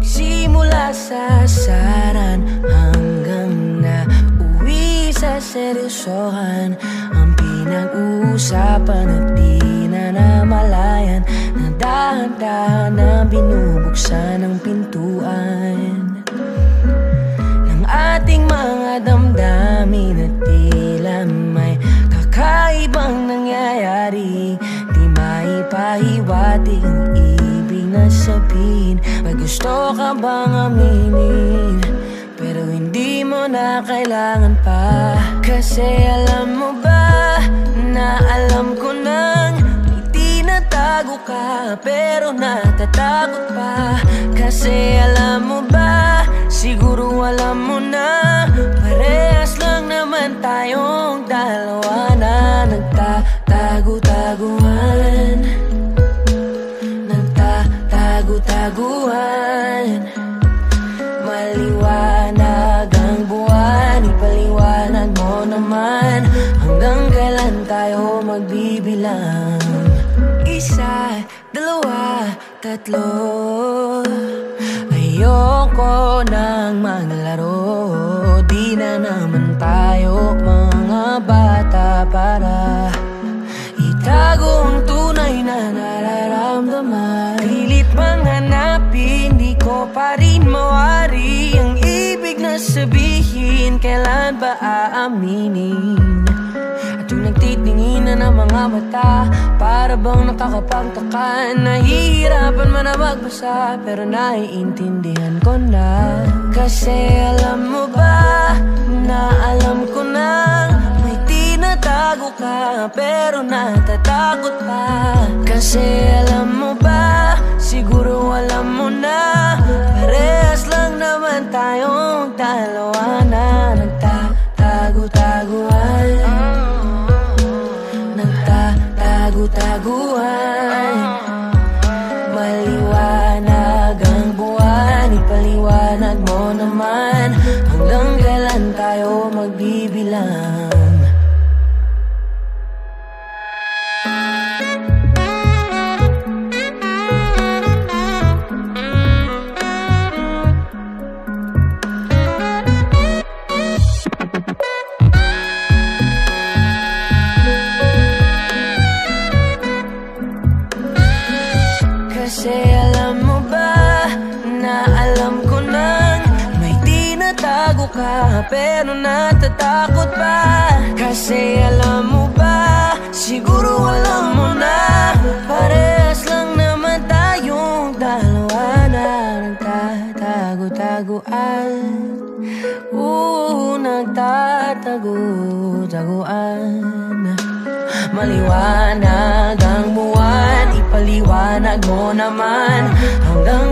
Nagsimula sa saran hanggang na uwi sa seryosohan. Ang pinag-uusapan at di na namalayan. Na dahan-dahan na binubuksan ang pintuan. Ang ibig na sabihin May gusto ka bang aminin? Pero hindi mo na kailangan pa. Kasi alam mo ba Na alam ko nang May tinatago ka Pero natatakot pa? Kasi alam mo ba Siguro alam mo na Parehas lang naman tayong dalawa Na nagtatago-taguan tayo magbibilang. Isa, dalawa, tatlo. Ayoko nang maglaro. Di na naman tayo mga bata para Itago ang tunay na nararamdaman. Pilit mang hanapin, di ko pa rin mawari Ang ibig na sabihin, kailan ba aaminin? Nagtitingin na ng mga mata Para bang nakakapagtaka. Nahihirapan man na magbasa Pero naiintindihan ko na. Kasi alam mo ba Na alam ko na May tinatago ka Pero natatakot pa Kasi ka Pero natatakot pa. Kasi alam mo ba Siguro alam mo na Parehas lang naman tayong dalawa Na nagtatago-taguan. Oo, nagtatago-taguan. Maliwanag ang buwan Ipaliwanag mo naman. Hanggang